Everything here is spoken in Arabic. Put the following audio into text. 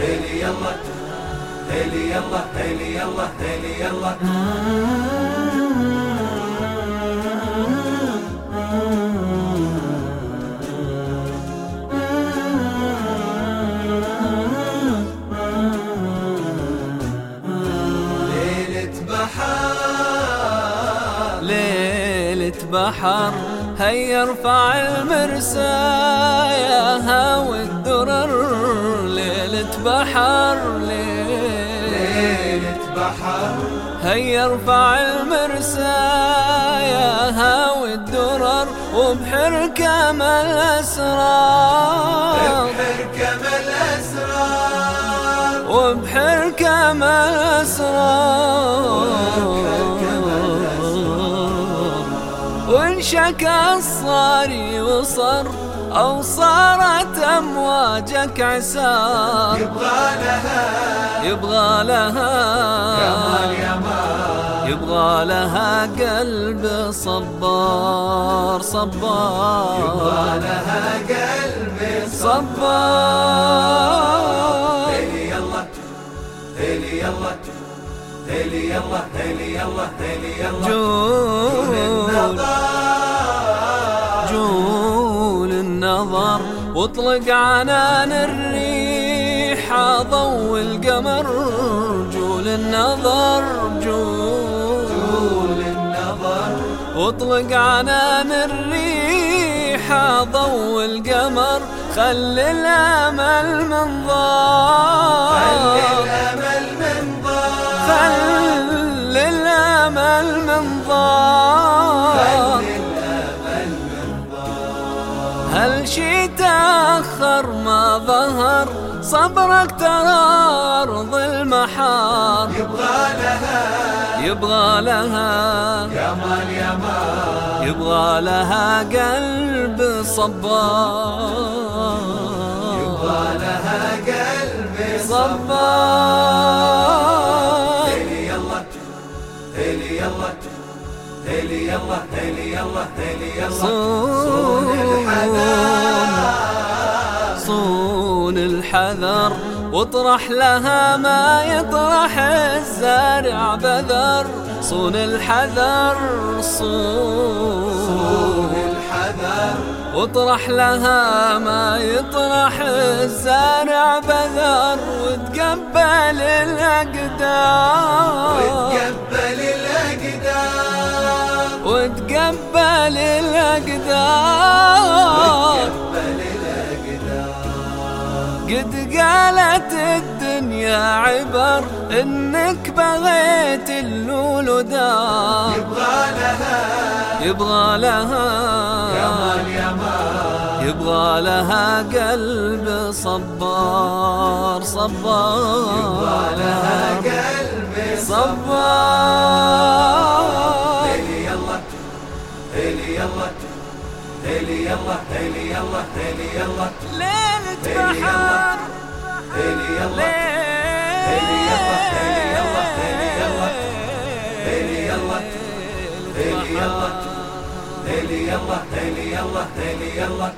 يلا هيلي يلا هيلي يلا هيلي يلا ليلة بحر. هيا ارفع المرسايا بحر ليلة بحر. هيا ارفع المرسايا هاوي الدرر وبحركم الأسرار بحركم الأسرار وبحركم الأسرار وانشكى الصاري وصر أو صارت أمواجك عسار. يبغى لها. يبغى لها. يبغى لها قلب صبار صبار. يبغى لها قلبي صبار. هيلي يلا هيلي يلا هيلي يلا هيلي يلا هيلي يلا جول النظر. النظر واطلق عنان الريح ضوء القمر جول النظر جول النظر. واطلق عنان الريح ضوء القمر خل الأمل من ضار خلي الأمل من ضار خل الأمل من شي تأخر ما ظهر صبرك ترى أرض المحار. يبغى لها يبغى لها يا مال يا مال يبغى لها قلب صبار. يبغى لها قلبي صبار. هيلي يلا هيلي يلا هيلي يلا هيلي يلا هيلي يلا الحذر واطرح لها ما يطرح الزارع بذر. صون الحذر صون صون الحذر. واطرح لها ما يطرح الزارع بذر. وتقبل الأقدار. وتقبل الأقدار. وتقبل الأقدار. قد قالت الدنيا عبر إنك بغيت اللول دار يبغى لها. يبغى لها. يا مال يا مال. يبغى لها قلب صبار صبار. يبغى لها قلبي صبار. هيلي يلا يلا هيلي يلا هيلي يلا هيلي يلا ليلة بحر هيلي يلا هيلي يلا هيلي يلا هيلي يلا هيلي يلا هيلي يلا هيلي يلا هيلي يلا هيلي يلا